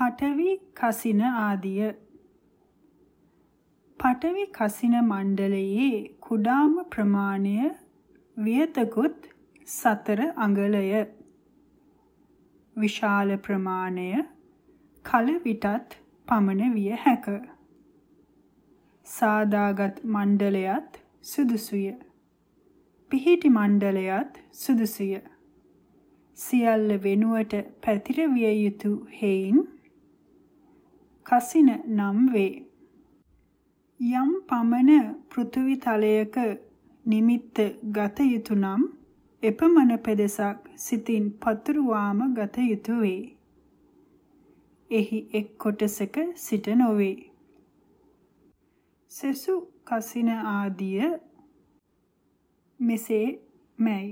පඨවි කසින ආදිය. පඨවි කසින මණ්ඩලයේ කුඩාම ප්‍රමාණය වියතකුත් සතර අඟලය. විශාල ප්‍රමාණය කල විටත් පමණ විය හැක. සාදාගත් මණ්ඩලයත් සුදුසුය. පිහිටි මණ්ඩලයත් සුදුසුය. සියල්ල වෙනුවට පැතිරවිය යුතු හේයින් කසින නම් වේ. යම් පමණ පෘථිවි තලයක නිමිත්ත ගත යුතු නම් එපමණ පෙදෙසක් සිතින් පතුරුවාම ගත යුතු වේ. එහි එක් කොටසක සිට නොවේ. සෙසු කසින ආදිය මෙසේ මැයි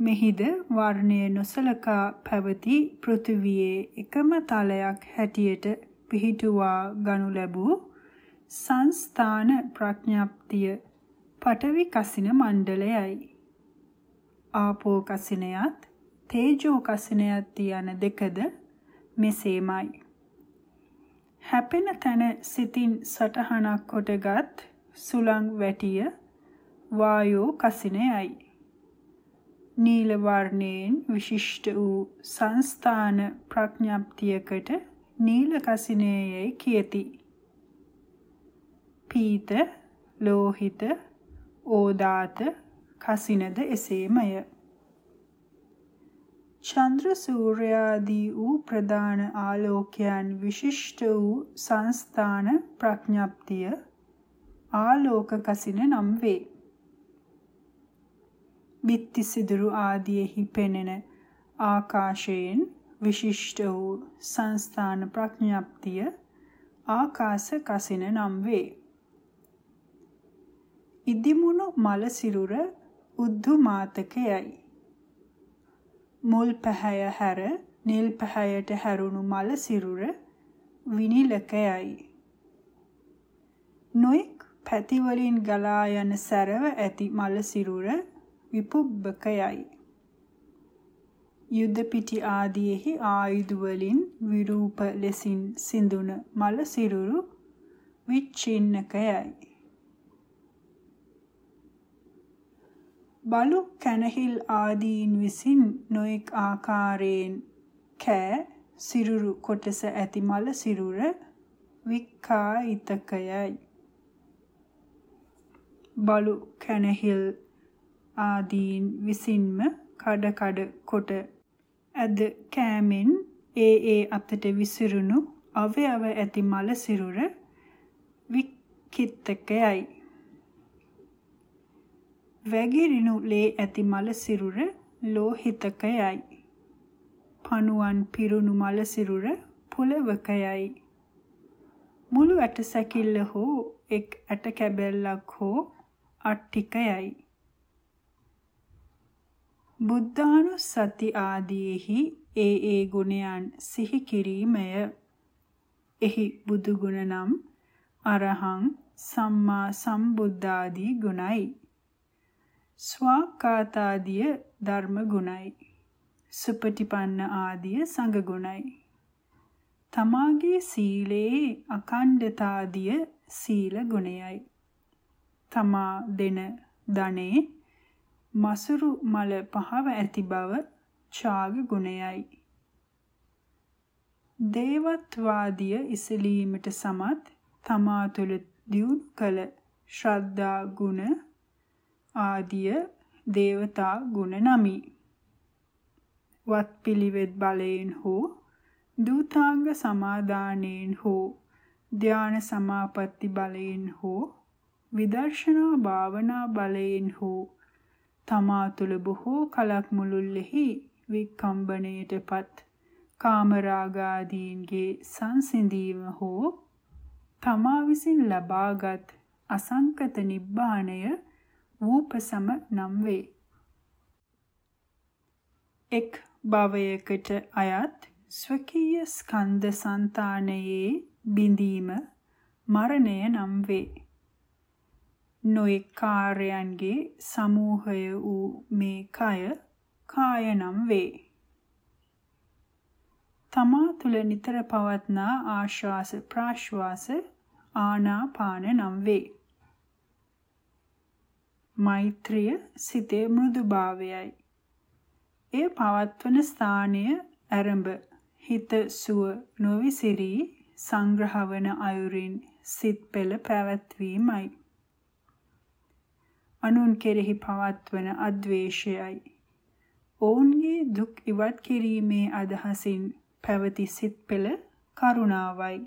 මෙහිද වර්ණය නොසලකා පැවති පෘථිවියේ එකම තලයක් හැටියට පිහිටුවා ගනු ලැබූ සංස්ථාන ප්‍රඥාප්තිය පඨවි කසින මණ්ඩලයයි. ආපෝ කසිනයත් තේජෝ කසිනයත් යන දෙකද මෙසේමයි. හැපෙන තැන සිතින් සටහනක් කොටගත් සුළං වැටිය වායෝ කසිනයයි. නීල වර්ණයෙන් විශිෂ්ට වූ සංස්ථාන ප්‍රඥාප්තියකට නීල කසිනේයයි කියති. පීත, ලෝහිත, ඕදාත කසිනද එසේමය. චන්ද්‍ර සූර්යාදී වූ ප්‍රධාන ආලෝකයන් විශිෂ්ට වූ සංස්ථාන ප්‍රඥාප්තිය ආලෝක කසින නම් වේ. බිත්ති සිදුරු ආදියෙහි පෙනෙන ආකාශයෙන් විශිෂ්ට වූ සංස්ථාන ප්‍රඥාප්තිය ආකාශ කසින නම් වේ. ඉදිමුණු මල සිරුර උද්ධු මාතකයයි. මුල් පැහැය හැර නිල් පැහැයට හැරුණු මල සිරුර විනිලකයයි. නොඑක් පැති වලින් ගලා යන සැරව ඇති මල සිරුර විපුබ්බකයයි. යුද පිටි ආදීෙහි ආයුධ වලින් විරූප ලෙසින් සිඳුන මල සිරුරු විච්ඡින්නකයයි. බලු කැනහිල් ආදීන් විසින් නොඑක් ආකාරයෙන් කෑ සිරුරු කොටස ඇති මල සිරුර වික්කායිතකයයි. බලු කැනහිල් ආදීන් විසින්ම කඩ කඩ කොට ඇද කෑමෙන් ඒ ඒ අතට විසිරුණු අවයව ඇති මල සිරුර විකිත්තකයයි. වැගිරිනු ලේ ඇති මල සිරුර ලෝහිතකයයි. පණුවන් පිරුණු මල සිරුර පුලවකයයි. මුළු ඇට සැකිල්ල හෝ එක් ඇට කැබැල්ලක් හෝ අට්ටිකයයි. බුද්ධානුස්සති ආදීෙහි ඒ ඒ ගුණයන් සිහි කිරීමය. එහි බුදු ගුණ නම් අරහං සම්මා සම්බුද්ධාදී ගුණයි. ස්වාකාතාදිය ධර්ම ගුණයි. සුපටිපන්න ආදිය සංඝ ගුණයි. තමාගේ සීලේ අකණ්ඩතාදිය සීල ගුණයයි. තමා දෙන ධනේ මසුරු මල පහව ඇති බව ඡාග ගුණයයි. දේවත්වාදිය ඉසලීමට සමත් තමා තුළ දියුණු කළ ශ්‍රද්ධා ගුණ ආදිය දේවතා ගුණ නමි. වත් පිළිවෙත් බලයෙන් හෝ දූතාංග සමාදානයෙන් හෝ ධාන සමාපatti බලයෙන් හෝ විදර්ශනා භාවනා බලයෙන් හෝ තමා තුළ බොහෝ කලක් මුළුල්ලෙහි විකම්බණයටපත් කාමරාගාදීන්ගේ සංසිඳීම හෝ තමා විසින් ලබාගත් අසංකත නිබ්බාණය වූපසම නම් වේ. එක් භවයකට අයත් ස්වකීය ස්කන්ධ సంతානයේ බිඳීම මරණය නම් වේ. නොඑක් කාර්යයන්ගේ සමූහය වූ මේ කය කාය නම් වේ. තමා තුළ නිතර පවත්නා ආශ්වාස ප්‍රාශ්වාස ආනාපාන නම් වේ. මෛත්‍රිය සිතේ මෘදුභාවයයි. එය පවත්වන ස්ථානය ඇරඹ හිත සුව නොවිසිරී සංග්‍රහවන අයුරින් සිත් පෙළ පැවැත්වීමයි. අනුන් කෙරෙහි පවත්වන අද්වේෂයයි. ඔවුන්ගේ දුක් ඉවත් කිරීමේ අදහසින් පැවති සිත් පෙළ කරුණාවයි.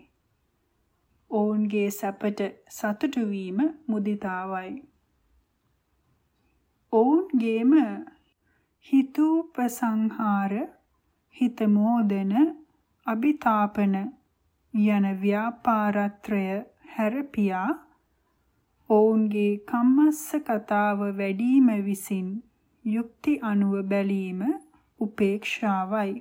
ඔවුන්ගේ සැපට සතුටු වීම මුදිතාවයි. ඔවුන්ගේම හිතූපසංහාර හිත මෝදන අபிතාපන යන ව්‍යාපාරත්‍රය හැරපියා ඔවුන්ගේ කම්මස්ස කතාව වැඩිම විසින් යුක්ති අනුව බැලීම උපේක්ෂාවයි.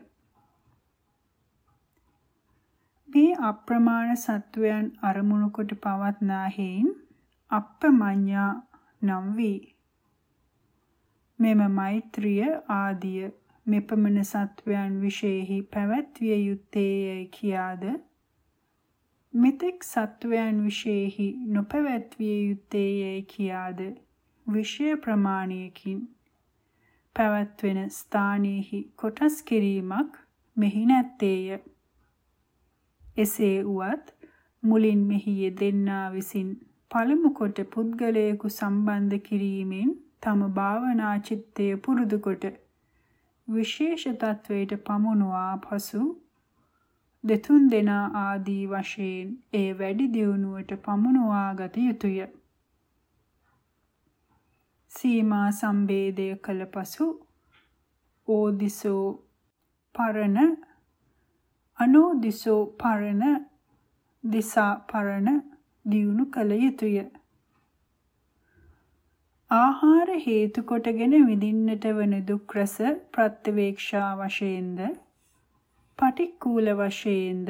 මේ අප්‍රමාණ සත්වයන් අරමුණු කොට පවත්නා හේයින් අප්පමඤ්ඤා නම් වේ. මෙම මෛත්‍රිය ආදිය මෙපමණ සත්වයන් විශේෂෙහි පැවැත්විය යුත්තේයයි කියාද මෙතෙක් සත්වයන් විශේෂෙහි නොපැවැත්විය යුත්තේ යැයි කියාද විෂය ප්‍රමාණයකින් පැවැත්වෙන ස්ථානයෙහි කොටස් කිරීමක් මෙහි නැත්තේය. එසේ වුවත් මුලින් මෙහි යෙදෙන්නා විසින් පළමු කොට පුද්ගලයෙකු සම්බන්ධ කිරීමෙන් තම භාවනා චිත්තය පුරුදු කොට විශේෂ තත්වයට පමුණුවා පසු දෙතුන් දෙනා ආදී වශයෙන් ඒ වැඩි දියුණුවට පමුණුවා ගත යුතුය. සීමා සම්බේධය කළ පසු ඕදිසෝ පරණ අනෝදිසෝ පරණ දිසා පරණ දියුණු කළ යුතුය. ආහාර හේතු කොටගෙන විඳින්නට වන දුක් රස ප්‍රත්‍යවේක්ෂා වශයෙන්ද පටික්කුල වශයෙන්ද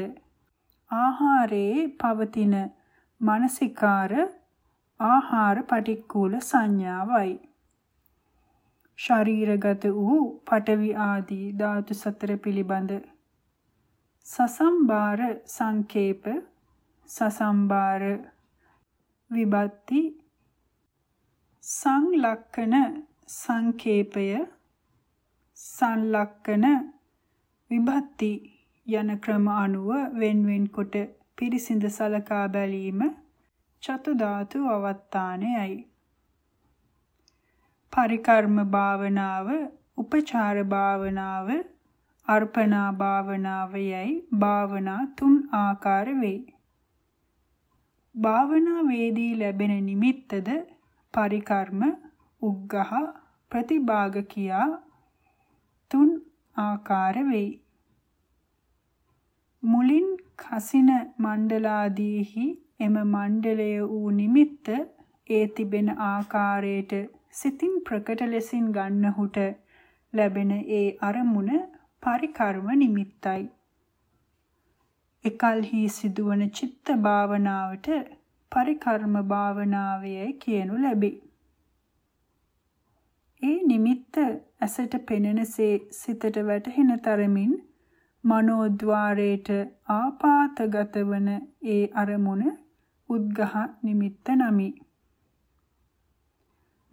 ආහාරයේ පවතින මානසිකාර ආහාර පටික්කුල සංඥාවයි. ශරීරගත වූ පඨවි ආදී ධාතු සතර පිළිබඳ සසම්බාර සංකේප සසම්බාර විභක්ති සංලක්කන සංකේපය සංලක්කන විභක්ති යන ක්‍රම අනුව වෙන්වෙන් කොට පිරිසිඳ සලකා බැලීම චතු ධාතු අවත්තානයයි. පරිකර්ම භාවනාව, උපචාර භාවනාව, අර්පණා භාවනාව යයි භාවනා තුන් ආකාර වේ. භාවනා වේදී ලැබෙන නිමිත්තද පරිකර්ම, උග්ගහ, ප්‍රතිභාග කියා තුන් ආකාර වෙයි. මුලින් කසින මණ්ඩලාදීහි එම මණ්ඩලය වූ නිමිත්ත ඒ තිබෙන ආකාරයට සිතින් ප්‍රකට ලෙසින් ගන්නහුට ලැබෙන ඒ අරමුණ පරිකර්ම නිමිත්තයි. එකල්හි සිදුවන චිත්ත භාවනාවට පරිකර්ම භාවනාවයයි කියනු ලැබේ. ඒ නිමිත්ත ඇසට පෙනෙනසේ සිතට වැටහෙන තරමින් මනෝද්වාරයට ආපాతගත වන ඒ අරමුණ උද්ගහ නිමිත්ත නමි.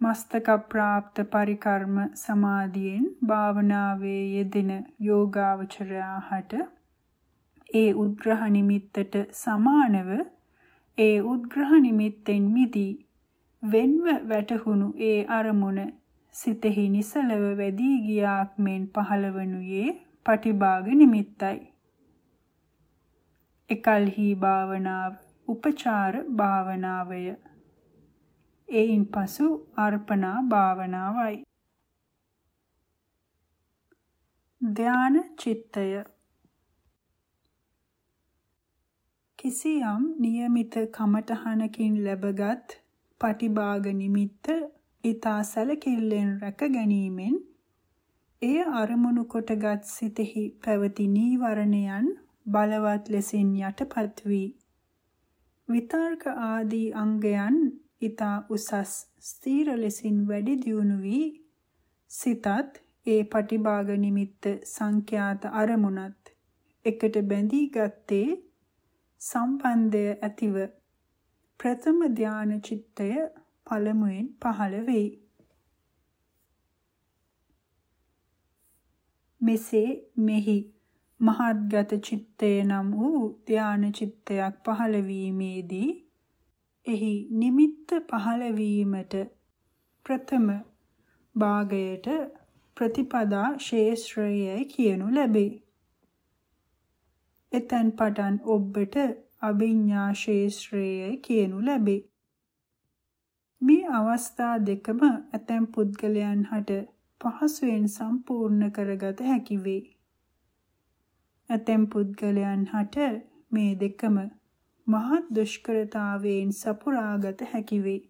මස්තක ප්‍රාප්ත පරිකර්ම සමාධියෙන් භාවනාවේ යෙදෙන යෝගාවචරයාට ඒ උද්ග්‍රහ නිමිත්තට සමානව ඒ උද්ග්‍රහ නිමිත්තෙන් මිදී වෙන්ව වැටහුණු ඒ අරමුණ සිතෙහි නිසලව වැඩි ගියාක් මෙන් පහළවනුයේ පටිභාග නිමිත්තයි. එකල්හි භාවනාව උපචාර භාවනාවය. එයින් පසු අර්පණා භාවනාවයි. ධාන චිත්තය කිසියම් નિયમિત කමඨහනකින් ලැබගත් පටිභාග නිමිත්ත ඊතා සැලකිල්ලෙන් රැක ගැනීමෙන් එය අරමුණු කොටගත් සිතෙහි පැවති නීවරණයන් බලවත් ලෙසින් යටපත් වී විතර්ක ආදී අංගයන් ඊතා උසස් ස්ථීර ලෙසින් වැඩි දියුණු වී සිතත් ඒ පටිභාග නිමිත්ත සංඛ්‍යාත අරමුණත් එකට බැඳී ගත්තේ සම්බන්ධය ඇතිව ප්‍රථම ධාන චිත්තය පළමුවෙන් පහළ වෙයි. මෙසේ මෙහි මහත්ගත චිත්තය නම් වූ ධාන චිත්තයක් පහළ වීමේදී එහි නිමිත්ත පහළ වීමට ප්‍රථම භාගයට ප්‍රතිපදා ශේෂ්ත්‍රයයි කියනු ලැබේ. එතෙන් පටන් ඔබට අභිඥා ශේෂ්ත්‍රයයි කියනු ලැබේ. මේ අවස්ථා දෙකම ඇතැම් පුද්ගලයන් හට පහසුවෙන් සම්පූර්ණ කරගත හැකි වේ. ඇතැම් පුද්ගලයන් හට මේ දෙකම මහත් දුෂ්කරතාවයෙන් සපුරාගත හැකි වේ.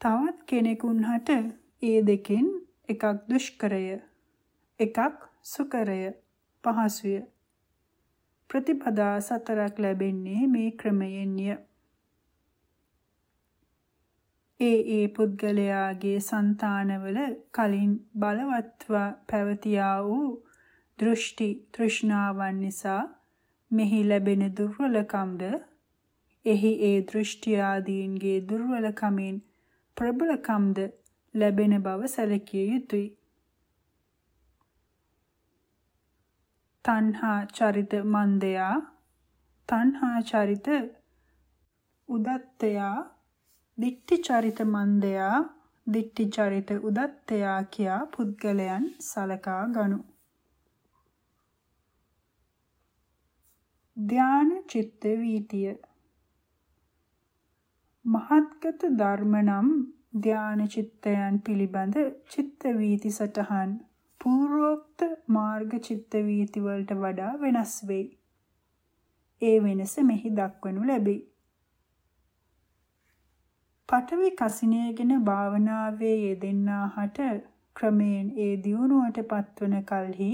තවත් කෙනෙකුන් හට ඒ දෙකෙන් එකක් දුෂ්කරය එකක් සුකරය පහසුය ප්‍රතිපදා සතරක් ලැබෙන්නේ මේ ක්‍රමයෙන්ය ඒ ඒ පුද්ගලයාගේ సంతානවල කලින් බලවත්ව පැවතියා වූ දෘෂ්ටි තෘෂ්ණාවන් නිසා මෙහි ලැබෙන දුර්වලකම්ද එහි ඒ දෘෂ්ටි ආදීන්ගේ දුර්වලකමින් ප්‍රබලකම්ද ලැබෙන බව සැලකිය යුතුය. තණ්හා චරිත මන්දයා තණ්හා චරිත උදත්තයා දික්ටි චරිත මන්දයා දික්ටි චරිත උදත්තයා කියා පුද්ගලයන් සලකා ගනු. ධාන චිත්ත වීතිය මහත්ගත ධර්ම නම් ධාන චිත්තයන් පිළිබඳ චිත්ත වීති සටහන් පූර්වෝක්ත මාර්ග චිත්ත වීති වලට වඩා වෙනස් වෙයි. ඒ වෙනස මෙහි දක්වනු ලැබේ. පඨවි කසිනියගෙන භාවනාවේ යෙදෙන්නාහට ක්‍රමයෙන් ඒ දියුණුවට පත්වන කලෙහි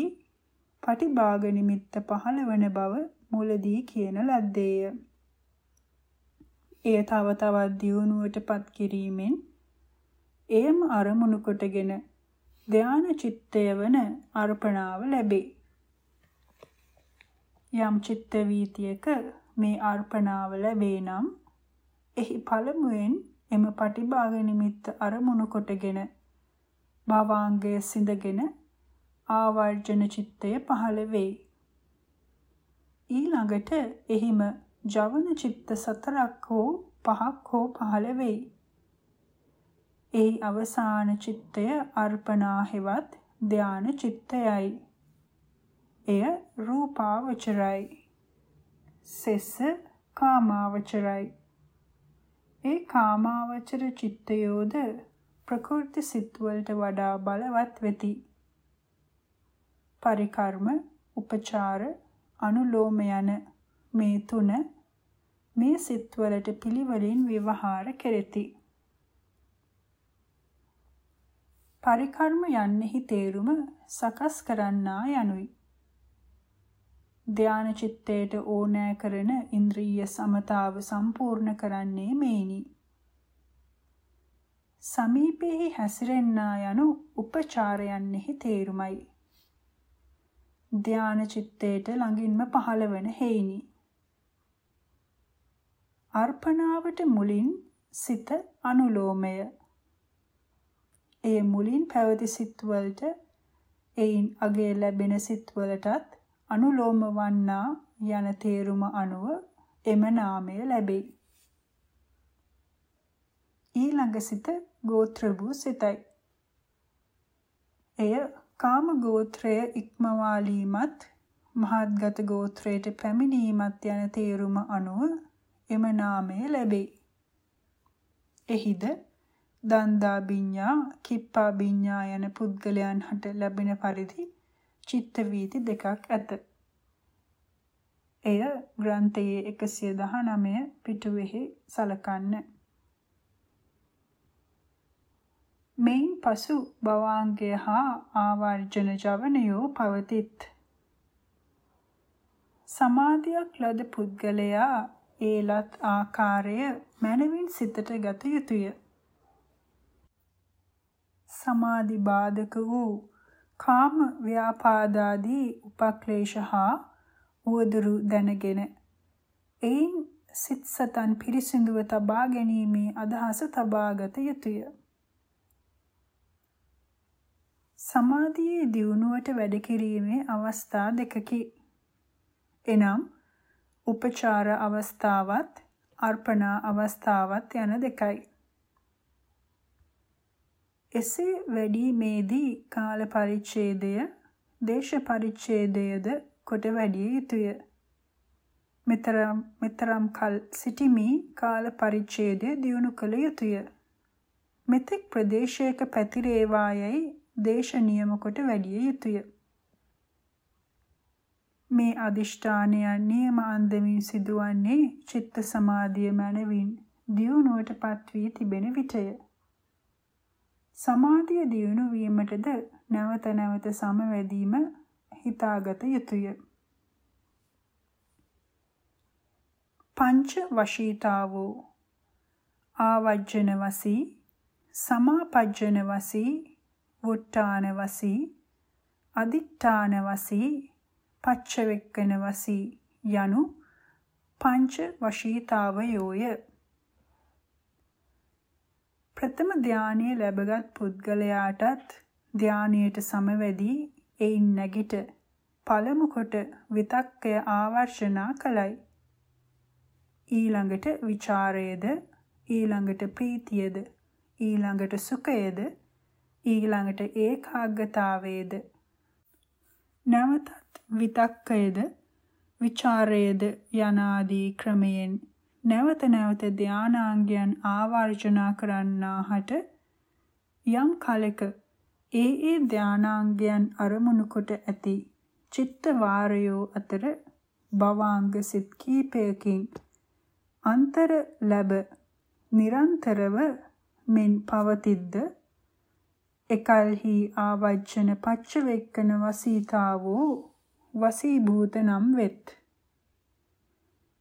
පටිභාග නිමිත්ත පහළවන බව මුලදී කියන ලද්දේය. එය තව තවත් දියුණුවට පත් කිරීමෙන් එයම අරමුණු කොටගෙන ධාන චිත්තය වන අර්පණාව ලැබේ. යම් චිත්ත වීතියක මේ අර්පණාව ලැබේ නම් එහි පළමුවෙන් එම පටිභාග නිමිත්ත අරමුණු කොටගෙන භාවාංගය සිඳගෙන ආවර්ජන චිත්තය පහළ වෙයි. ඊළඟට එහිම ජවන චිත්ත සතරක් හෝ පහක් හෝ පහළ වෙයි. එහි අවසාන චිත්තය අර්පණා හෙවත් ධාන චිත්තයයි. එය රූපාවචරයි. සෙස්ස කාමාවචරයි. ඒ කාමාවචර චිත්තයෝද ප්‍රකෘති සිත්වලට වඩා බලවත් වෙති. පරිකර්ම, උපචාර, අනුලෝම යන මේ තුන මේ සිත්වලට පිළිවෙලින් විවහාර කෙරෙති. පරිකර්ම යන්නෙහි තේරුම සකස් කරන්නා යනුයි. ධාන චිත්තයට ඕනෑ කරන ඉන්ද්‍රිය සමතාව සම්පූර්ණ කරන්නේ මේනි. සමීපෙහි හැසිරෙන්නා යනු උපචාරයන්ෙහි තේරුමයි. ධාන චිත්තයට ළඟින්ම පහළ වන හේිනි. අර්පණාවට මුලින් සිත අනුලෝමය ඒ මුලින් පැවති සිත්වලට එයින් අගය ලැබෙන සිත්වලටත් අනුලෝම වන්නා යන තේරුම අනුව එම නාමය ලැබේ. ඊළඟ සිත ගෝත්‍ර වූ සිතයි. එය කාම ගෝත්‍රය ඉක්මවාලීමත් මහත්ගත ගෝත්‍රයට පැමිණීමත් යන තේරුම අනුව එම නාමය ලැබේ. එහිද දන්දා බිඤ්ඤා, කිප්පා බිඤ්ඤා යන පුද්ගලයන් හට ලැබෙන පරිදි චිත්ත වීති දෙකක් ඇත. එය ග්‍රන්ථයේ 119 පිටුවෙහි සලකන්න. මෙයින් පසු භවාංගය හා ආවර්ජන ජවනයෝ පවතිත්. සමාධියක් ලද පුද්ගලයා ඒලත් ආකාරය මනවින් සිතට ගත යුතුය. සමාධි බාධක වූ කාම ව්‍යාපාදාදී උපක්ලේශ හා උවදුරු දැනගෙන එයින් සිත් සතන් පිරිසිදුව තබා ගැනීමේ අදහස තබාගත යුතුය. සමාධියේ දියුණුවට වැඩ කිරීමේ අවස්ථා දෙකකි. එනම් උපචාර අවස්ථාවත් අර්පණා අවස්ථාවත් යන දෙකයි. එසේ වැඩිමේදී කාල පරිච්ඡේදය දේශ පරිච්ඡේදයද කොට වැඩිය යුතුය. මෙතරම් මෙතරම් කල් සිටිමි කාල පරිච්ඡේදය දියුණු කළ යුතුය. මෙතෙක් ප්‍රදේශයක පැතිරේවායයි දේශ නියම කොට වැඩිය යුතුය. මේ අදිෂ්ඨානයන් නියම අන්දමින් සිදුවන්නේ චිත්ත සමාධිය මනවින් දියුණුවටපත් වී තිබෙන විටය. සමාධිය දියුණු වීමටද නැවත නැවත සමවැදීම හිතාගත යුතුය. පංච වශීතාවෝ ආවජ්ජන වසී සමාපජ්ජන වසී වුට්ටාන වසී අදිත්තාන වසී පච්චවෙක්කන වසී යනු පංච වශීතාවයෝය ප්‍රථම ධානය ලැබගත් පුද්ගලයාටත් ධානයට සමවැදී එයින් නැගිට පළමු කොට විතක්කය ආවර්ෂනා කළයි. ඊළඟට ਵਿਚාරයේද ඊළඟට ප්‍රීතියද ඊළඟට සුඛයේද ඊළඟට ඒකාග්‍රතාවයේද නැවතත් විතක්කයේද ਵਿਚාරයේද යනාදී ක්‍රමයෙන් නැවත නැවත ධානාංගයන් ආවර්ජනා කරන්නාහට යම් කලක ඒ ඒ ධානාංගයන් අරමුණු කොට ඇති චිත්ත වාරයෝ අතර භවාංග සිත් කීපයකින් අන්තර ලැබ නිරන්තරව මෙන් පවතිද්ද? එකල්හි ආවජ්ජන පච්ච වෙක්කන වසීතාවෝ වසීභූත නම් වෙත්.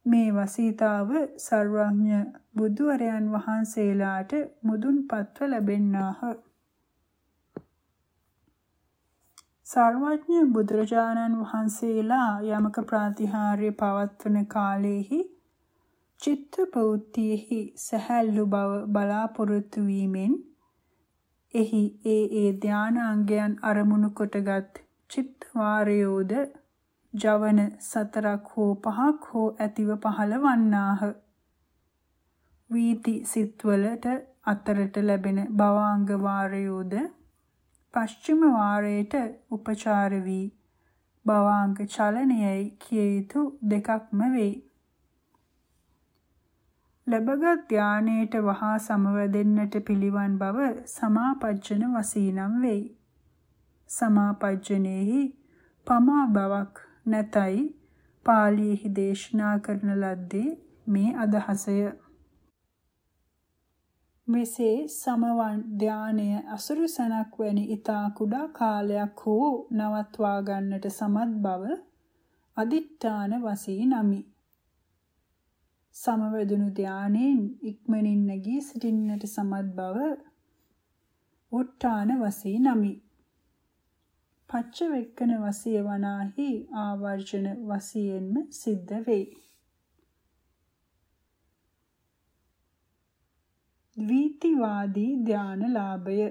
මේ වසීතාව සර්වඥ බුදුවරයන් වහන්සේලාට මුදුන්පත්ව ලැබෙන්නාහ. සර්වඥ බුදුරජාණන් වහන්සේලා යමක ප්‍රාතිහාර්ය පවත්වන කාලයේහි චිත්ත ප්‍රවෘත්තියෙහි සහැල්ලු බව බලාපොරොත්තු වීමෙන් එහි ඒ ඒ ධානාංගයන් අරමුණු කොටගත් චිත්ත වාරයෝද ජවන සතරක් හෝ පහක් හෝ ඇතිව පහළ වන්නාහ. වීති සිත්වලට අතරට ලැබෙන භවාංග වාරයෝද පශ්චිම වාරයට උපචාර වී භවාංග චලනයයි කිය යුතු දෙකක්ම වෙයි. ලැබගත් ධානයේට වහා සමවැදෙන්නට පිළිවන් බව සමාපජ්ජන වසීනම් වෙයි. සමාපජ්ජනේහි පමා බවක් නැතයි පාලියෙහි දේශනා කරන ලද්දේ මේ අදහසය. මෙසේ සමවන් ධානය අසුරු සනක් වැනි ඊතා කුඩා කාලයක් හෝ නවත්වා ගන්නට සමත් බව අදිත්‍යාන වසී නමි. සමවැදුණු ධානයෙන් ඉක්මනින් නැගී සිටින්නට සමත් බව උත්තාන වසී නමි. පච්ච වෙක්කන වසිය වනාහි ආවර්ජන වසියෙන්ම සිද්ධ වෙයි. ද්විතිවාදී ධාන ලාභය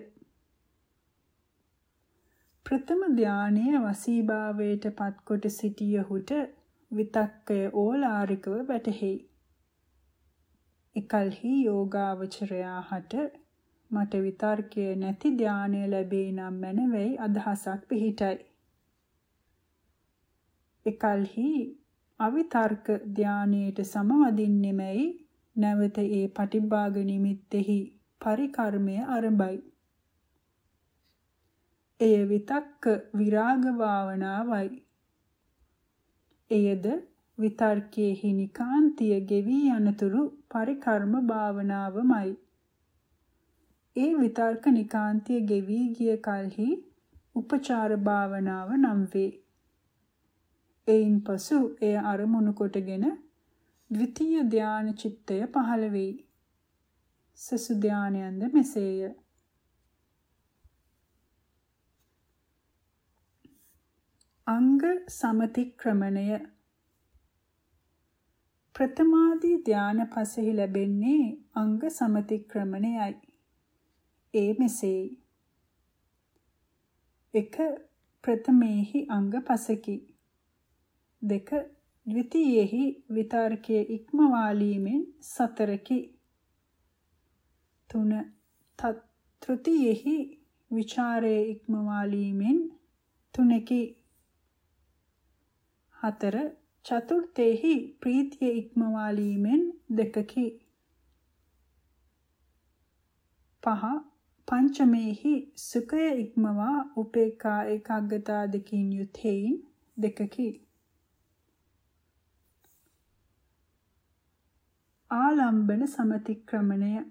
ප්‍රථම ධානය වසීභාවයට පත්කොට සිටියහුට විතක්කය ඕලාරිකව වැටහෙයි. එකල්හි යෝගාවචරයා හට මට විතර්කය නැති ධානය ලැබේ නම් මැනවයි අදහසක් පිහිටයි. එකල්හි අවිතර්ක ධානයට සමවදින්නෙමයි නැවත ඒ පටිභාග නිමිත්තෙහි පරිකර්මය ආරම්භයි. එය විතක්ක විරාග භාවනාවයි. එයද විතර්කයේ හිනිකාන්තිය ගෙවි යනතුරු පරිකර්ම භාවනාවමයි. ඒ විතර්ක නිකාන්තිය ගෙවි ගිය කලෙහි උපචාර භාවනාව නම් වේ. එයින් පසු එය අරමුණු කොටගෙන ද්විතීය ධාන චිත්තය පහළ වෙයි. සසු ධානයන්ද මෙසේය. අංග සමතික්‍රමණය ප්‍රථමාදී ධාන පසෙහි ලැබෙන්නේ අංග සමතික්‍රමණයයි. ඒ මෙසේයි. 1. ප්‍රථමේහි අංග පසකි. 2. ද්විතීයෙහි විතර්කයේ ඉක්මවාලීමෙන් සතරකි. 3. තෘතීයෙහි විචාරයේ ඉක්මවාලීමෙන් තුනකි. 4. චතුර්ථේහි ප්‍රීතිය ඉක්මවාලීමෙන් දෙකකි. 5. පංචමේහි සුඛය ඉක්මවා උපේක්ඛා ඒකාග්‍රතා දෙකින් යුත් හේයින් දෙකකි. ආලම්බන සමතික්‍රමණය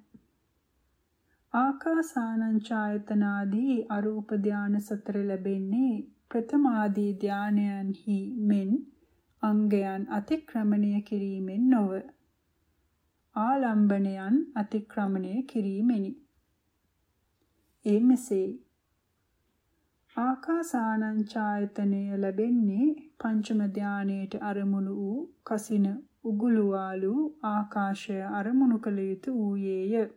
ආකාසානංචායතනාදී අරූප ධාන සතර ලැබෙන්නේ ප්‍රථමාදී ධානයන්හි මෙන් අංගයන් අතික්‍රමණය කිරීමෙන් නොව ආලම්බනයන් අතික්‍රමණය කිරීමෙනි. ඒ මෙසේ ආකාසානංචායතනය ලැබෙන්නේ පංචම ධානයේට අරමුණු වූ කසින උගුලුවාලු ආකාශය අරමුණු කළ යුතු වූයේය.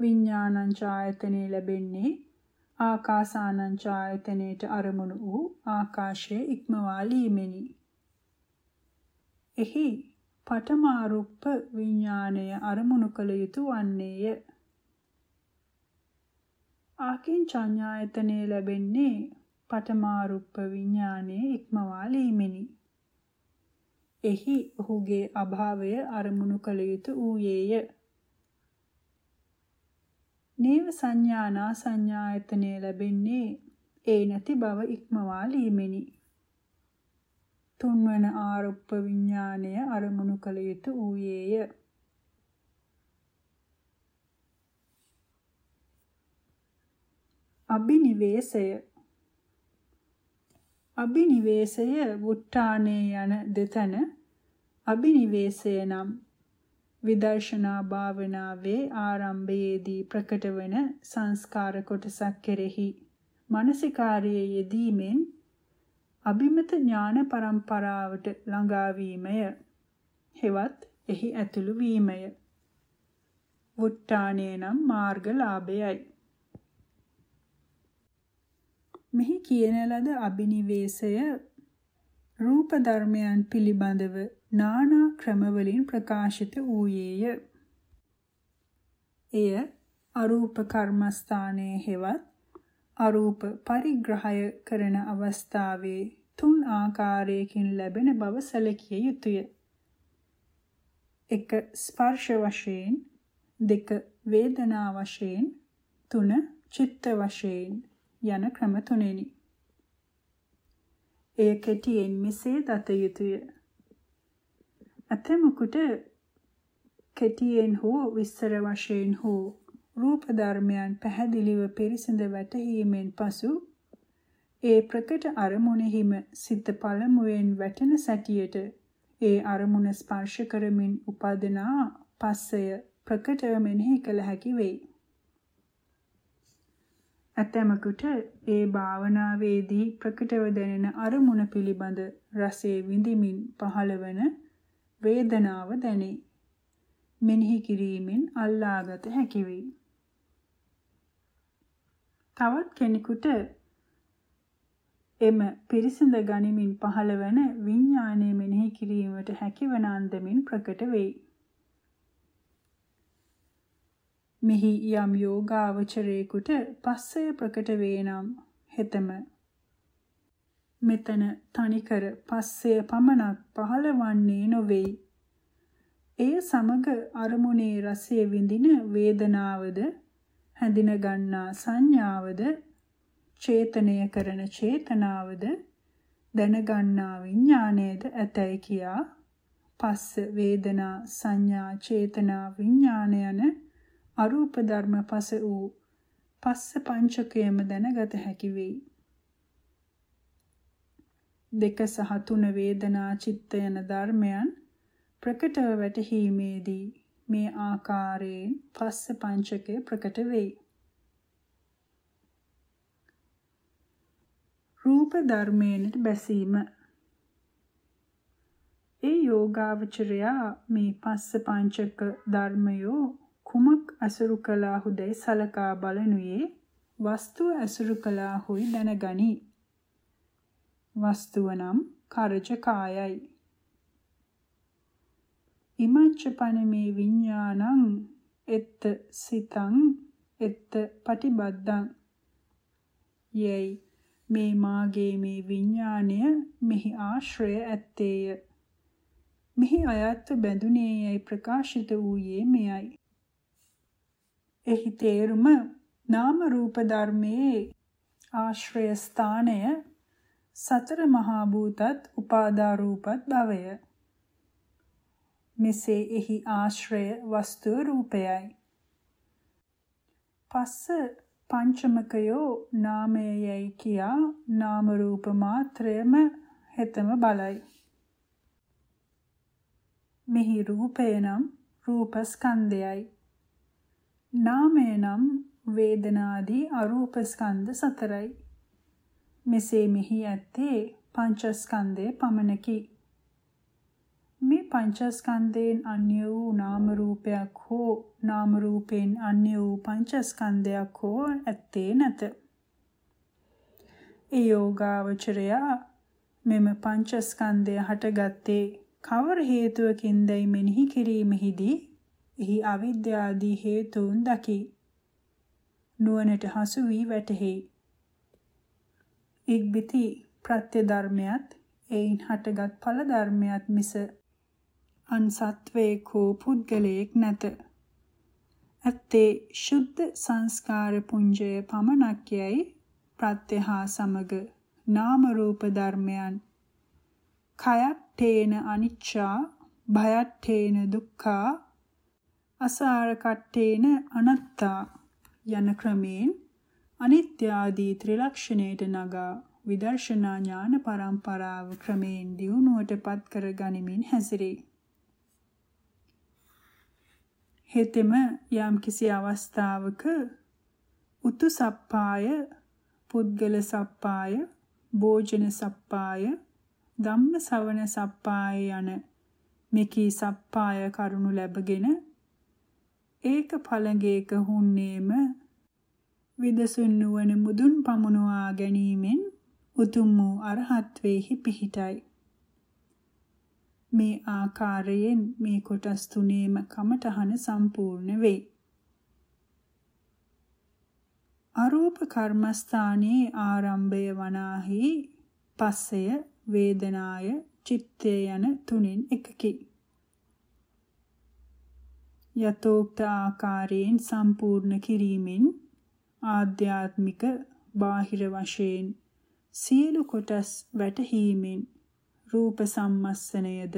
විඥානං ඡායතනෙ ලැබෙන්නේ ආකාසානං ඡායතනෙට අරමුණු වූ ආකාශයේ ඉක්මවා ලීමෙනි. එහි පඨමාරුප්ප විඥාණය අරමුණු කළ යුතු වන්නේය. ආකින් ඡාඥායතනෙ ලැබෙන්නේ පඨමාරුප්ප විඥානයේ ඉක්මවා ලීමෙනි. එහි ඔහුගේ අභාවය අරමුණු කළ යුතු වූයේය. නේව සංඥානා සංඥායතනය ලැබෙන්නේ ඒ නැති බව ඉක්මවා ලීමෙනි. තුන්වන ආරොප්ප විඥාණය අරමුණු කළ යුතු වූයේය. අබිනිවේෂය අබිනිවේෂය වුට්ටානේ යන දෙතන අබිනිවේෂය නම් විදර්ශනා භාවනාවේ ආරම්භයේදී ප්‍රකට වන සංස්කාර කොටසක් කෙරෙහි මානසිකාර්යයේ යෙදීමෙන් අභිමත ඥාන પરම්පරාවට ළඟා වීමය. හෙවත් එහි ඇතුළු වීමය. වුට්ටානේ නම් මාර්ගලාභයයි. මෙහි කියන ලද අබිනිවේෂය රූප ධර්මයන් පිළිබඳව නානා ක්‍රමවලින් ප්‍රකාශිත වූයේය. එය අරූප කර්මස්ථානයේ හෙවත් අරූප පරිග්‍රහය කරන අවස්ථාවේ තුන් ආකාරයකින් ලැබෙන බව සැලකිය යුතුය. 1. ස්පර්ශ වශයෙන් 2. වේදනා වශයෙන් 3. චිත්ත වශයෙන් යන ක්‍රම තුනෙනි. එය කෙටියෙන් මෙසේ දත යුතුය. අතෙමුකුට කෙටියෙන් හෝ විස්තර වශයෙන් හෝ රූප ධර්මයන් පැහැදිලිව පිරිසිඳ වැටහීමෙන් පසු ඒ ප්‍රකට අරමුණෙහිම සිත පළමුවෙන් වැටෙන සැටියට ඒ අරමුණ ස්පර්ශ කරමින් උපදනා පස්සය ප්‍රකටව මෙනෙහි කළ හැකි වෙයි. ඇතැමකුට ඒ භාවනාවේදී ප්‍රකටව දැනෙන අරමුණ පිළිබඳ රසයේ විඳිමින් පහළවන වේදනාව දැනේ. මෙනෙහි කිරීමෙන් අල්ලාගත හැකි වෙයි. තවත් කෙනෙකුට එම පිරිසිඳ ගනිමින් පහළවන විඥානය මෙනෙහි කිරීමට හැකිවන අන්දමින් ප්‍රකට වෙයි. මෙහි යම් යෝගාවචරයෙකුට පස්සය ප්‍රකට වේ නම් හෙතම මෙතන තනිකර පස්සය පමණක් පහළවන්නේ නොවේයි. එය සමග අරමුණේ රසය විඳින වේදනාවද හැඳින ගන්නා සංඥාවද චේතනය කරන චේතනාවද දැනගන්නා විඥාණයද ඇතැයි කියා පස්ස වේදනා සංඥා චේතනා විඥාන යන අරූප ධර්ම පස වූ පස්ස පංචකයම දැනගත හැකි වෙයි. දෙක සහ තුන වේදනා චිත්ත යන ධර්මයන් ප්‍රකටව වැටහීමේදී මේ ආකාරයෙන් පස්ස පංචකය ප්‍රකට වෙයි. රූප ධර්මයන්ට බැසීම ඒ යෝගාවචරයා මේ පස්ස පංචක ධර්මයෝ කුමක් අසුරු කළාහුදයි සලකා බලනුයේ වස්තුව අසුරු කළාහුයි දැනගනි. වස්තුව නම් කරජ කායයි. ඉමච්ච පනමේ විඤ්ඤාණං එත්ත සිතං එත්ත පටිබද්දං යයි මේ මාගේ මේ විඥාණය මෙහි ආශ්‍රය ඇත්තේය. මෙහි අයත්ව බැඳුනේ යයි ප්‍රකාශිත වූයේ මෙයයි. එහි තේරුම නාම රූප ධර්මයේ ආශ්‍රය ස්ථානය සතර මහා භූතත් උපාදා රූපත් භවය මෙසේ එහි ආශ්‍රය වස්තුව රූපයයි පස්ස පංචමකයෝ නාමයයි කියා නාම රූප මාත්‍රයම හෙතම බලයි මෙහි රූපය නම් රූපස්කන්ධයයි නාමය නම් වේදනාදී අරූප ස්කන්ධ සතරයි. මෙසේ මෙහි ඇත්තේ පංචස්කන්ධය පමණකි. මේ පංචස්කන්ධයෙන් අන්‍ය වූ නාම රූපයක් හෝ නාම රූපයෙන් අන්‍ය වූ පංචස්කන්ධයක් හෝ ඇත්තේ නැත. ඒ යෝගාවචරයා මෙම පංචස්කන්ධය හටගත්තේ කවර හේතුවකින්දයි මෙනෙහි කිරීමෙහිදී එහි අවිද්‍යාදී හේතුන් දකි. නුවණට හසු වී වැටහෙයි. ඉක්බිති ප්‍රත්‍ය ධර්මයක් එයින් හටගත් ඵල ධර්මයක් මිස අන් සත්වයක පුද්ගලයෙක් නැත. ඇත්තේ ශුද්ධ සංස්කාර පුඤ්ජය පමණක් යයි ප්‍රත්‍ය හා සමග නාම රූප ධර්මයන් කයත් තේන අනිච්චා භයත් තේන දුක්ඛා අසාර කට්ටේන අනත්තා යන ක්‍රමයෙන් අනිත්‍ය ආදී ත්‍රිලක්ෂණයට නගා විදර්ශනා ඥාන පරම්පරාව ක්‍රමයෙන් දියුණුවට පත් කර ගනිමින් හැසිරේ. හෙතෙම යම් කිසි අවස්ථාවක උතු සප්පාය, පුද්ගල සප්පාය, භෝජන සප්පාය, ධම්ම සවන සප්පාය යන මෙකී සප්පාය කරුණු ලැබගෙන ඒක ඵලගේක හුන්නේම විදසුන් නුවණ මුදුන් පමුණවා ගැනීමෙන් උතුම් වූ අරහත්වෙහි පිහිටයි. මේ ආකාරයෙන් මේ කොටස් තුනේම කමඨහන සම්පූර්ණ වේ. අරූප කර්මස්ථානයේ ආරම්භය වනාහි පස්සය වේදනාය චිත්තය යන තුනෙන් එකකි. යතෝක්ත ආකාරයෙන් සම්පූර්ණ කිරීමෙන් ආධ්‍යාත්මික බාහිර වශයෙන් සියලු කොටස් වැටහීමෙන් රූප සම්මස්සනයද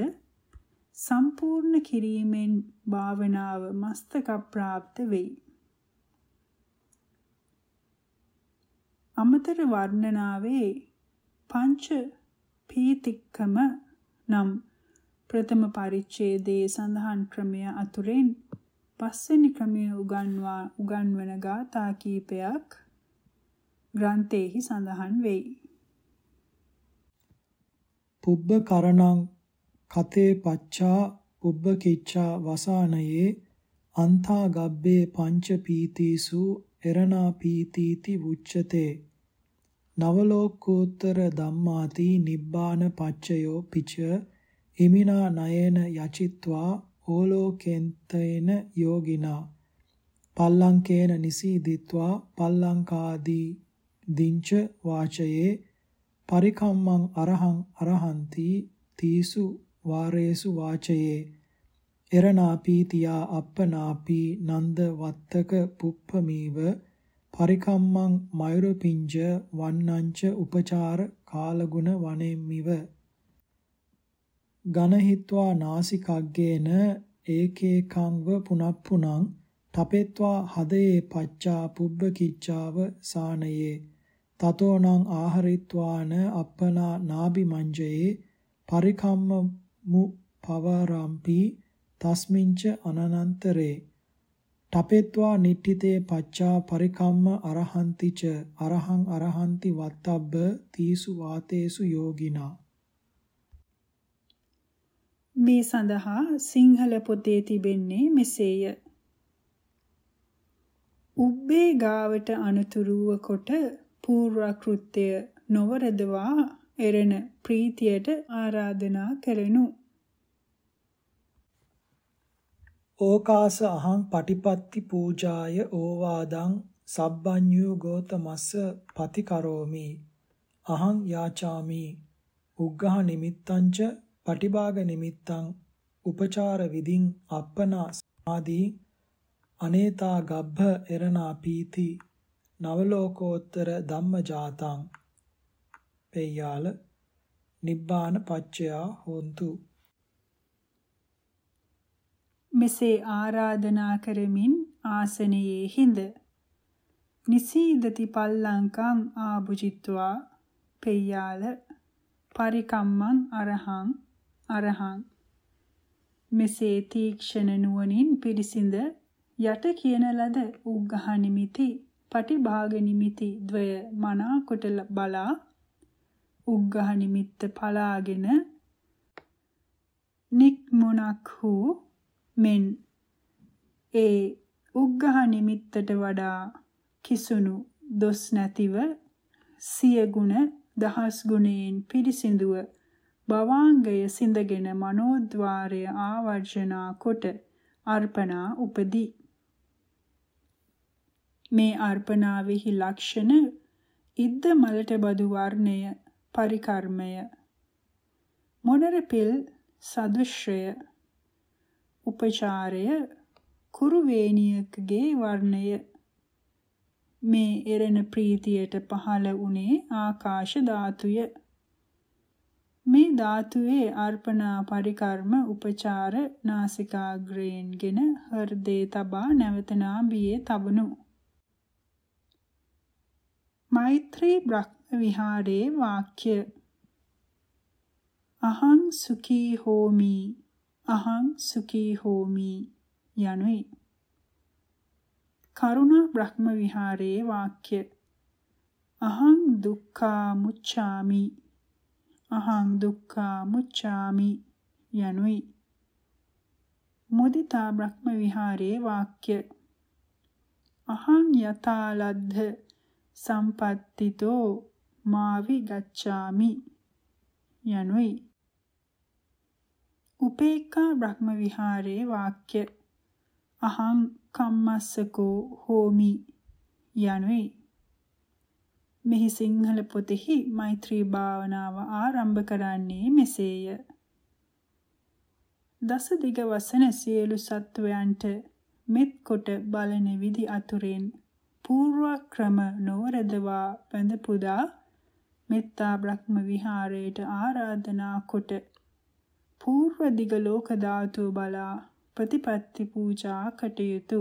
සම්පූර්ණ කිරීමෙන් භාවනාව මස්තක ප්‍රාප්ත වෙයි. අමතර වර්ණනාවේ පංච පීතික්කම නම් ප්‍රථම පරිච්ඡේදයේ සඳහන් ක්‍රමය අතුරෙන් පස්වෙනි ක්‍රමය උගන්වා උගන්වන ගාථා කීපයක් ග්‍රන්ථයේහි සඳහන් වෙයි. පුබ්බ කරණං කතේ පච්චා පුබ්බ කිච්ඡා වසානයේ අන්තා ගබ්බේ පංච පීතිසු එරණා පීතිති උච්චතේ නවලෝකෝත්තර ධම්මාති නිබ්බාන පච්චයෝ පිච හිමිනා නයන යචිත්වා ඕලෝකෙන්තේන යෝගිනා. පල්ලංකේන නිසීදිත්වා පල්ලංකාදී දිංච වාචයේ පරිකම්මං අරහං අරහන්ති තීසු වාරේසු වාචයේ එරනාපීතියා අප්පනාපී නන්ද වත්තක පුප්පමීව පරිකම්මං මයුරපිංජ වන්නංච උපචාර කාලගුණ වනෙම්මිව ගනහිත්වා නාසිකග්ගේන ඒකේකංව පුනප්පුනං තපෙත්වා හදයේ පච්චා පුබ්බ කිච්චාව සානයේ තතෝනං ආහරිත්වාන අපනා නාබි මංජයේ පරිකම්ම මු පවරම්පි තස්මින්ච අනනන්තරේ තපෙත්වා නිට්ඨිතේ පච්චා පරිකම්ම අරහන්ති ච අරහං අරහන්ති වත්තබ්බ තීසු වාතේසු යෝගිනා මේ සඳහා සිංහල පොතේ තිබෙන්නේ මෙසේය. උබ්බේ ගාවට අනුතුරුව කොට පූර්වකෘත්‍ය නොවරදවා එරෙන ප්‍රීතියට ආරාධනා කරනු. ඕකාස අහං පටිපත්ති පූජාය ඕවාදං සබ්බඤ්ඤු ගෝතමස්ස පතිකරෝමි. අහං යාචාමි. උග්ඝහ නිමිත්තංච පටිභාග නිමිත්තං උපචාර විදින් අප්පනා සමාදී අනේතා ගබ්බ එරණා පීති. නවලෝකෝත්තර ධම්මජාතං. පෙය්‍යාල නිබ්බාන පච්චයා හොන්තු. මෙසේ ආරාධනා කරමින් ආසනයේ හිඳ. නිසීදති පල්ලංකං ආභුජිත්වා පෙය්‍යාල පරිකම්මං අරහං අරහං. මෙසේ තීක්ෂණ නුවණින් පිරිසිඳ යට කියන ලද උග්ඝහ නිමිති පටිභාග නිමිති ද්වය මනාකොට බලා උග්ඝහ නිමිත්ත පලාගෙන නික්මුණක් වූ මෙන් ඒ උග්ඝහ නිමිත්තට වඩා කිසුණු දොස් නැතිව සිය ගුණ දහස් ගුණයෙන් පිරිසිදුව භවාංගය සිඳගෙන මනෝද්වාරය ආවර්ජනා කොට අර්පණා උපදී. මේ අර්පණාවෙහි ලක්ෂණ ඉද්ද මලට බදු වර්ණය පරිකර්මය. මොනර පිල් සදුශ්‍රය. උපචාරය කුරුවේණියකගේ වර්ණය. මේ එරණ ප්‍රීතියට පහළ වුණේ ආකාශ ධාතුය. මේ ධාතුවේ අර්පණා පරිකර්ම උපචාර නාසිකාග්‍රයෙන්ගෙන හෘදේ තබා නැවත නාභියේ තබනු. මෛත්‍රී බ්‍රහ්ම විහාරේ වාක්‍ය. අහං සුඛී හෝමි අහං සුඛී හෝමි යනුයි. කරුණා බ්‍රහ්ම විහාරේ වාක්‍ය. අහං දුක්ඛා මුච්ඡාමි අහං දුක්ඛා මුච්ඡාමි යනුයි. මුදිතා බ්‍රහ්ම විහාරේ වාක්‍ය. අහං යතාලද්ධ සම්පත්තිතෝ මාවි ගච්ඡාමි යනුයි. උපේක්ඛා බ්‍රහ්ම විහාරේ වාක්‍ය අහං කම්මස්සකෝ හෝමි යනුයි. මෙහි සිංහල පොතෙහි මෛත්‍රී භාවනාව ආරම්භ කරන්නේ මෙසේය. දස දිග වසන සියලු සත්වයන්ට මෙත් කොට බලන විදි අතුරෙන් පූර්ව ක්‍රම නොවරදවා වැඳ පුදා මෙත්තා බ්‍රහ්ම විහාරයට ආරාධනා කොට පූර්ව දිග ලෝක ධාතු බලා ප්‍රතිපත්ති පූජා කටයුතු.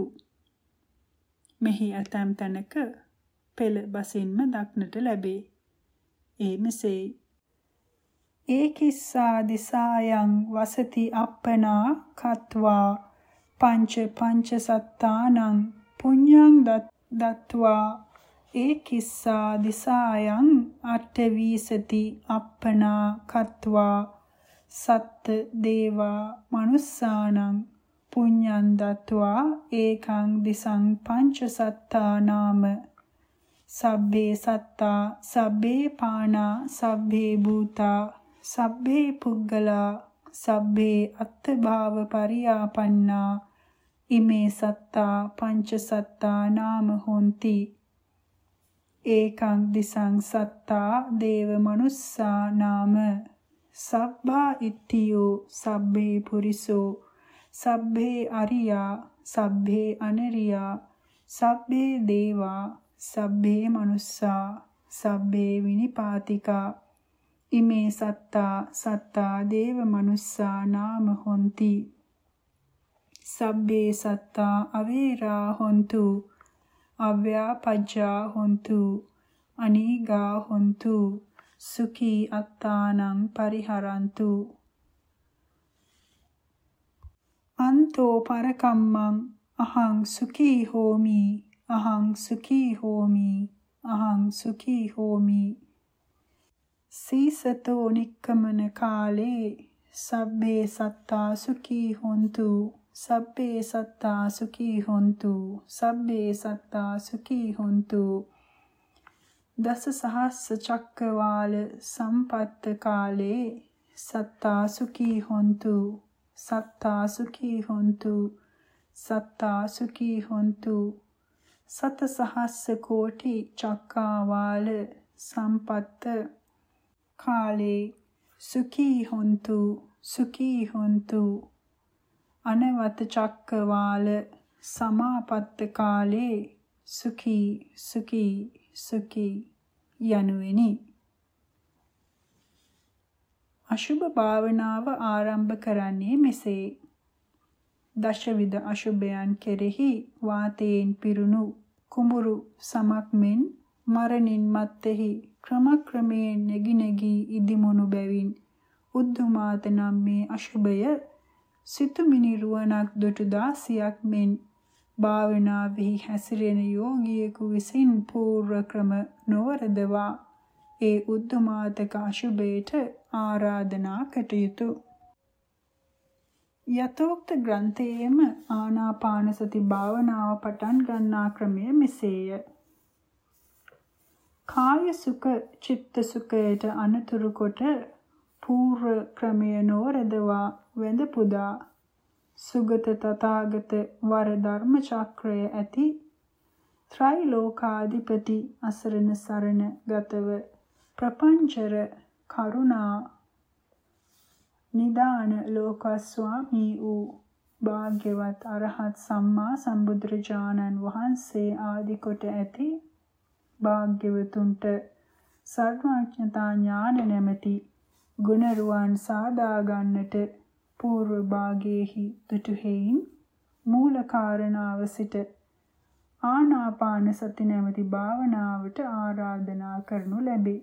මෙහි ඇතම් තැනක පෙළ බසින්ම දක්නට ලැබේ. ඒ මෙසේ. ඒකිස්සා දිසායන් වසති අප්පනා කත්වා පංච පංච සත්තානං පුඤ්ඤං දත් දත්වා. ඒ කිස්සා දිසායන් අට්ඨවීසති අප්පනා කତ୍වා. සත්ත දේවා මනුස්සානං පුඤ්ඤං දත්වා. ඒකං දිසං පංච සත්තා නාම සබ්බේ සත්තා සබ්බේ පානා සබ්බේ භූතා සබ්බේ පුද්ගලා සබ්බේ අත්ථභාව පරියාපන්නා ඉමේ සත්තා පංච සත්තා නාම හොಂತಿ ඒකං දිසං සත්තා දේව මනුස්සා නාම සබ්බා ඉත්තියෝ සබ්බේ පුරිසෝ සබ්බේ අරියා සබ්බේ අනරියා සබ්බේ දේවා සබ්බේ මනුස්සා සබ්බේ විනිපාතිකා ඉමේ සත්තා සත්තා දේව මනුස්සා නාම හොಂತಿ සබ්බේ සත්තා අවේරා හොන්තු අව්‍යාපජ්ජා හොන්තු අනීගා හොන්තු සුඛී අත්තානං පරිහරන්තු. අන්තෝ පරකම්මං අහං සුඛී හෝමි අහං සුඛී හෝමි අහං සුඛී හෝමි. සීසතෝ නික්කමන කාලේ සබ්බේ සත්තා සුඛී හොන්තු. සබ්බේ සත්තා සුඛී හොන්තු සබ්බේ සත්තා සුඛී හොන්තු. දස සහස්ස චක්කවාල සම්පත්ත කාලේ සත්තා සුඛී හොන්තු සත්තා සුඛී හොන්තු සත්තා සුඛී හොන්තු. සත සහස්ස කෝටි චක්කාවාල සම්පත්ත කාලේ සුඛී හොන්තු සුඛී හොන්තු. අනවත චක්කවාල සමාපත්ත කාලේ සුඛී සුඛී සුඛී යනුවෙනි. අශුභ භාවනාව ආරම්භ කරන්නේ මෙසේ. දශවිධ අශුභයන් කෙරෙහි වාතයෙන් පිරුණු කුඹුරු සමක් මෙන් මරණින් මත්තෙහි ක්‍රමක්‍රමයෙන් නැగి නැගී ඉදිමුණු බැවින් උද්ධමාත නම් මේ අශුභය සිතුමිනි රුවණක් දොටු දාසියක් මෙන් භාවනාවෙහි හැසිරෙන යෝගියෙකු විසින් පූර්ව ක්‍රම නොවරදවා ඒ උද්දමාතක අශුභයට ආරාධනා කටයුතු යතෝක්ත ග්‍රන්ථයේම ආනාපාන සති භාවනාව පටන් ගන්නා ක්‍රමය මෙසේය. කාය සුඛ චිත්ත සුඛයට අනතුරු කොට පූර්ව ක්‍රමය නොරදවා වැඳ පුදා සුගත තථාගත වර ධර්ම චක්‍රය ඇති ත්‍රිලෝකාධිපති අසරණ සරණ ගතව ප්‍රපංචර කරුණා නිදාන ලෝකස්වාමී වූ භාග්‍යවත් අරහත් සම්මා සම්බුදුරජාණන් වහන්සේ ආදි කොට ඇති භාග්‍යවතුන්ට සර්වඥතා ඥාන නැමැති ගුණරුවන් සාදා ගන්නට පූර්ව භාගයේහි දුටු හේයින් මූල කාරණාව සිට ආනාපාන සති නැමැති භාවනාවට ආරාධනා කරනු ලැබේ.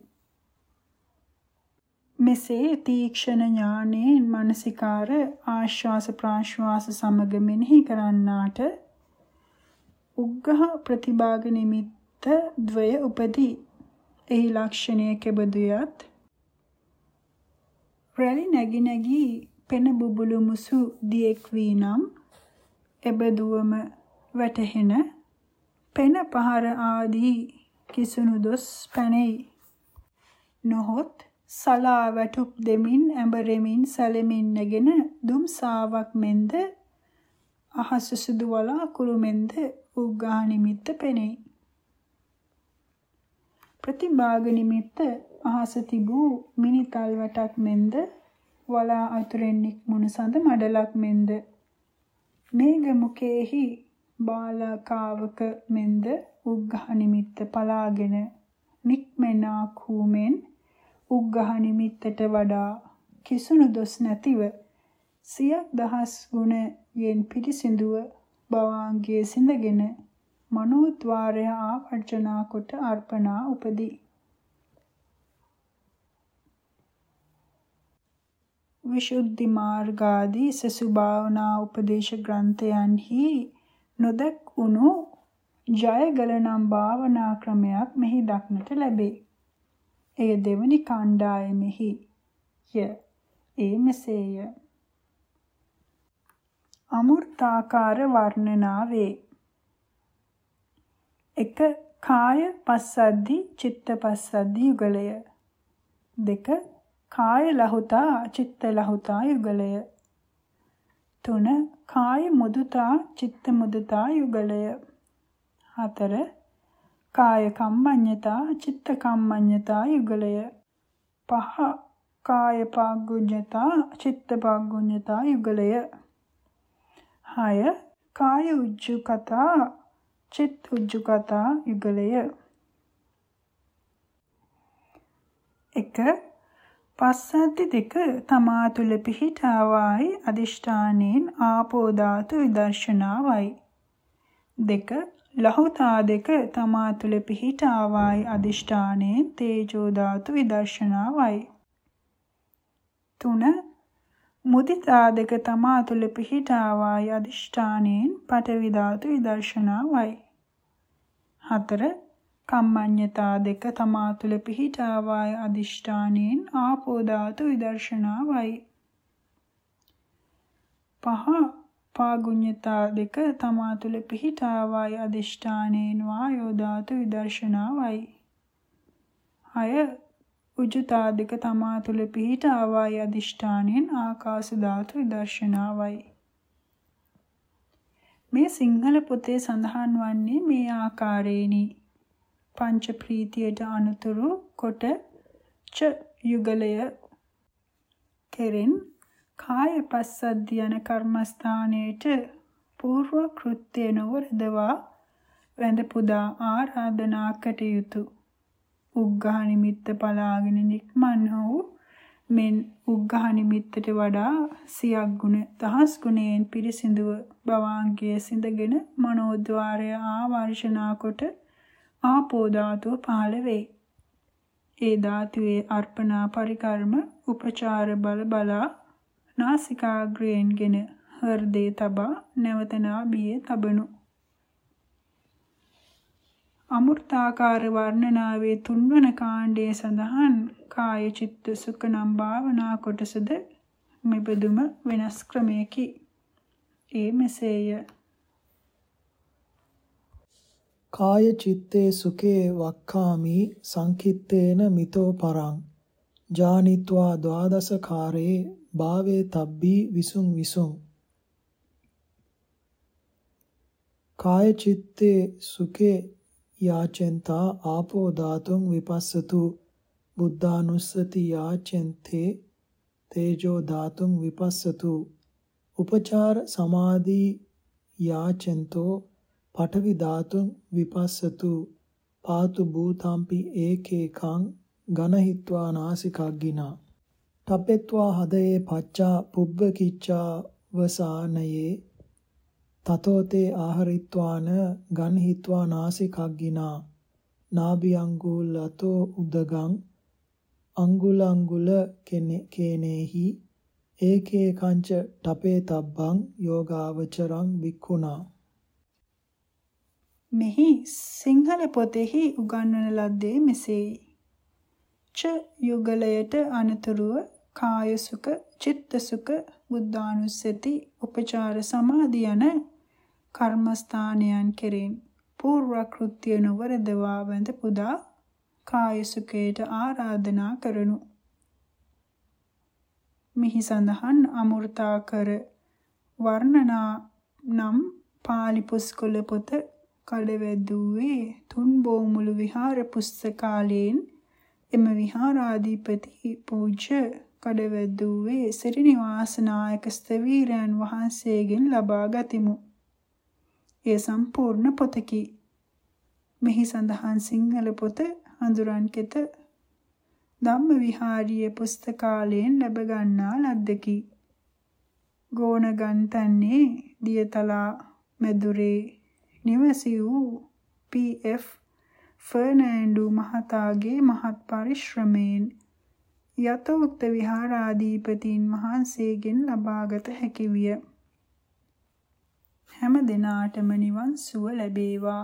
මෙසේ තීක්ෂණ ඥානයෙන් මානසිකාර ආශ්වාස ප්‍රාශ්වාස සමග මෙනෙහි කරන්නාට උග්ඝහ ප්‍රතිභාග නිමිත්ත ద్వය උපදී. එහි ලක්ෂණය කෙබඳුයත් රැලි නැగి නැගී පෙන බුබුලු මුසු දියෙක් වී නම් එබදුවම වැටහෙන පෙන පහර ආදී කිසුණු දොස් පැනෙයි. නොහොත් සලා වැටුප් දෙමින් ඇඹරෙමින් සැලෙමින් නැගෙන දුම්සාවක් මෙන්ද අහස සුදු වලාකුළු මෙන්ද උග්ගා නිමිත්ත පෙනෙයි. ප්‍රතිභාග නිමිත්ත අහස තිබූ මිනිතල් වැටක් මෙන්ද වලා අතුරෙන් නික්මුණු සඳ මඩලක් මෙන්ද? මේඝ මුකේහි බාලකාවක මෙන්ද උග්ඝහ නිමිත්ත පලාගෙන නික්මෙනා කූමෙන් උග්ඝහ නිමිත්තට වඩා කිසුණු දොස් නැතිව සියක් දහස් ගුණයෙන් පිරිසිදුව භවාංගයේ සිඳගෙන මනෝද්වාරය ආවර්ජනා කොට අර්පණා උපදී. විසුද්ධි මාර්ගාදී සසු භාවනා උපදේශ ග්‍රන්ථයන්හි නොදක් වුණු ජයගල නම් භාවනා ක්‍රමයක් මෙහි දක්නට ලැබේ. එය දෙවනි කණ්ඩායමෙහි ය. ඒ මෙසේය. අමෘතාකාර වර්ණනාවේ එක කාය පස්සද්ධි චිත්ත පස්සද්ධි යුගලය දෙක කාය ලහුතා චිත්ත ලහුතා යුගලය. 3 කාය මුදුතා චිත්ත මුදුතා යුගලය. 4 කාය කම්මඤ්ඤතා චිත්ත කම්මඤ්ඤතා යුගලය. 5 කාය පාග්ගුඤ්ඤතා චිත්ත පාග්ගුඤ්ඤතා යුගලය. 6 කාය උජ්ජුකතා චිත්ත උජ්ජුකතා යුගලය. 1 පස්සද්ධි දෙක තමා තුල පිහිටාවායි අදිෂ්ඨානෙන් ආපෝ ධාතු විදර්ශනාවයි. දෙක ලහුතා දෙක තමා තුල පිහිටාවායි අදිෂ්ඨානෙන් තේජෝ ධාතු විදර්ශනාවයි. තුන මුදිතා දෙක තමා තුළ පිහිටාවායි අදිෂ්ඨානයෙන් පඨවි ධාතු විදර්ශනාවයි. 4. කම්මඤ්ඤතා දෙක තමා තුළ පිහිටාවායි අදිෂ්ඨානයෙන් ආපෝ ධාතු විදර්ශනාවයි. 5. පාගුඤ්ඤතා දෙක තමා තුළ පිහිටාවායි අදිෂ්ඨානයෙන් වායෝ ධාතු විදර්ශනාවයි. 6 උජුතා දෙක තමා තුළ පිහිට ආවාය අදිෂ්ඨානෙන් ආකාශ ධාතු විදර්ශනාවයි. මේ සිංහල පොතේ සඳහන් වන්නේ මේ ආකාරයෙනි. පංච ප්‍රීතියට අනුතුරු කොට ච යුගලය කෙරෙන් කාය පස්සද්ධ යන කර්මස්ථානයේට పూర్ව කෘත්‍ය නොවරදවා වැඳ පුදා ආරාධනා කටයුතු උග්ඝහ නිමිත්ත පලාගෙන නික්මන්හු මෙන් උග්ඝහ නිමිත්තට වඩා සියක් ගුණ දහස් ගුණයෙන් පිරිසිදුව භවාංගයේ සිඳගෙන මනෝද්වාරය ආවර්ෂණා කොට ආපෝ ධාතුව පහළ වේ. ඒ ධාතුවේ අර්පණා පරිකර්ම උපචාර බල බලා නාසිකාග්‍රයෙන්ගෙන හෘදේ තබා නැවතනා බියේ තබනු අමෘතාකාර වර්ණනාවේ තුන්වන කාණ්ඩයේ සඳහන් කාය චිත්ත සුඛ නම් භාවනා කොටසද මෙබඳුම වෙනස් ක්‍රමයකි. ඒ මෙසේය. කාය චිත්තේ සුඛේ වක්ඛාමි සංකිත්තේන මිතෝ පරං ජානිත්වා ද්වාදස කාරේ භාවේ තබ්බී විසුං විසුං කාය චිත්තේ සුඛේ යාචෙන්තා ආපෝ ධාතුං විපස්සතු බුද්ධානුස්සති යාචෙන්තේ තේජෝ ධාතුං විපස්සතු උපචාර සමාධි යාචෙන්තෝ පඨවි ධාතුං විපස්සතු පාතු භූතම්පි ඒකේකං ඝනහිත්වා නාසිකග්ගිනා. තපෙත්වා හදයේ පච්චා පුබ්බ කිච්චා වසානයේ තතෝතේ ආහරිත්වාන ගන්හිත්වා නාසිකග්ගිනා. නාභියංගුලතෝ උදගං අංගුල අංගුල කේනේහි ඒකේ කංච තපේ තබ්බං යෝගාවචරං වික්ඛුනා මෙහි සිංහල පොතෙහි උගන්වන ලද්දේ මෙසේයි ච යුගලයට අනතුරුව කාය සුඛ චිත්ත සුඛ බුද්ධානුස්සති උපචාර සමාධි යන කර්මස්ථානයන් කෙරෙන් పూర్ව කෘත්‍ය නොවරදවා වැඳ පුදා කාය සුඛයට ආරාධනා කරනු. මිහි සඳහන් අමෘතාකර වර්ණනා නම් පාලි පුස්කොළ පොත කඩවැද්දුවේ තුන් බෝමුළු විහාර පුස්තකාලයෙන් එම විහාරාධිපති පූජ්‍ය කඩවැද්දුවේ සිරිනිවාස නායක ස්තවීරයන් වහන්සේගෙන් ලබා ගතිමු. එය සම්පූර්ණ පොතකි. මෙහි සඳහන් සිංහල පොත හඳුරන්කෙත ධම්ම විහාරීය පුස්තකාලයෙන් ලැබ ගන්නා ලද්දකි. ගෝණගන්තන්නේ දියතලා මැදුරේ නිවසි වූ පී.එෆ්. ෆර්නෑන්ඩු මහතාගේ මහත් පරිශ්‍රමයෙන් යතෝක්ත විහාරාධිපතීන් වහන්සේගෙන් ලබාගත හැකි විය. හැම දිනාටම නිවන් සුව ලැබේවා